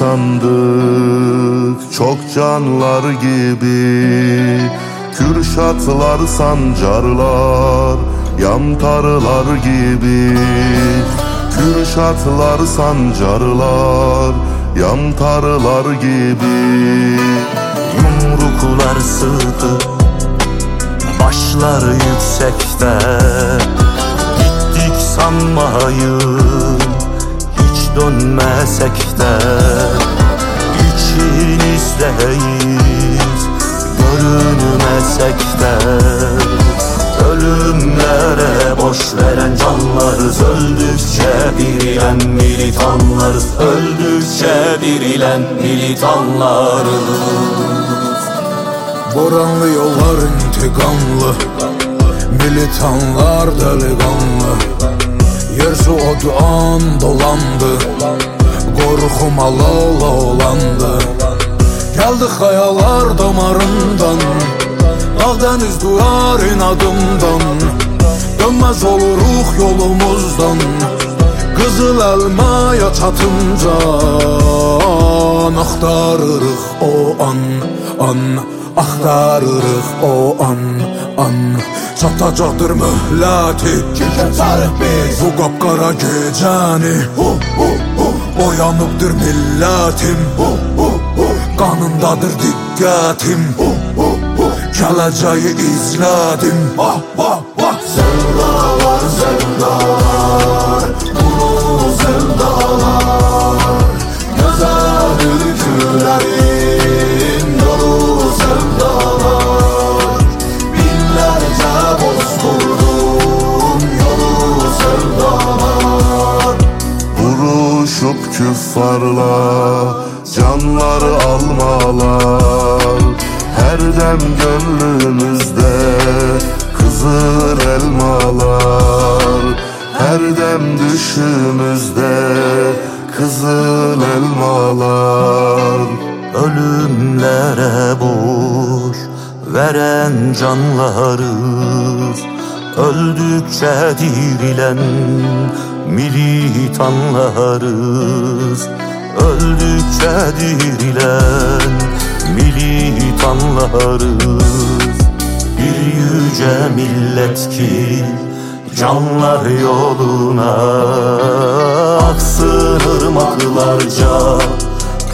yandık çok canlar gibi Kürşatlar sancarlar yantarlar gibi Kürşatlar sancarlar yantarlar gibi Yumruklar sığdı Başlar yüksekte İçinizdeyiz Görünmesek de Ölümlere boş veren canlarız. Öldükçe dirilen militanlarız. Öldükçe dirilen militanlarız. Boranlı yollar intikamlı Militanlar delikanlı. Yer su oduan dolandı Korkum alala olandı Geldi hayalar damarından Dağ deniz duyar inadımdan Dönmez oluruk yolumuzdan. Kızıl elmaya çatınca Aktarırıq o an, an. Aktarırıq o an, an. Çatacaqdır mühləti Keçərik biz. Bu qapqara gecəni Hu hu hu. Oyanıbdır millətim hu hu Qanındadır diqqətim hu hu hu. Gələcəyi izlədim Vah vah vah Sevdalar sevdalar. Bunu sevdalar. Güzel ülkülerin Yolu sevdalar. Binlerce bozdurdum Yolu sevdalar. Vuruşup küffarla canlar almalar. Her dem gönlümüzde kızır elmalar. Her dem düşümüzde kızıl elmalar. Ölümlere boş veren canlarız. Öldükçe dirilen militanlarız Öldükçe dirilen militanlarız Bir yüce millet ki canlar yoluna. Aksın ırmaklarca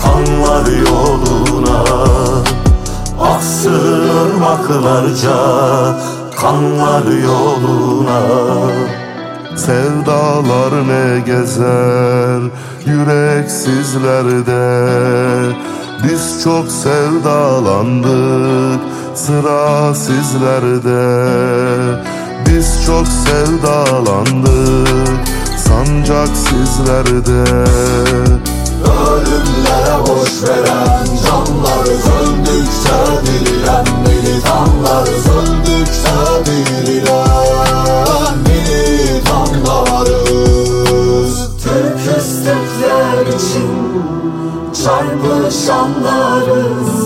kanlar yoluna. Aksın ırmaklarca kanlar yoluna Sevdalar ne gezer yüreksizlerde Biz çok sevdalandık sıra sizlerde. Biz çok sevdalandık sancak sizlerde. Ölümlere boş veren çarpışanlarız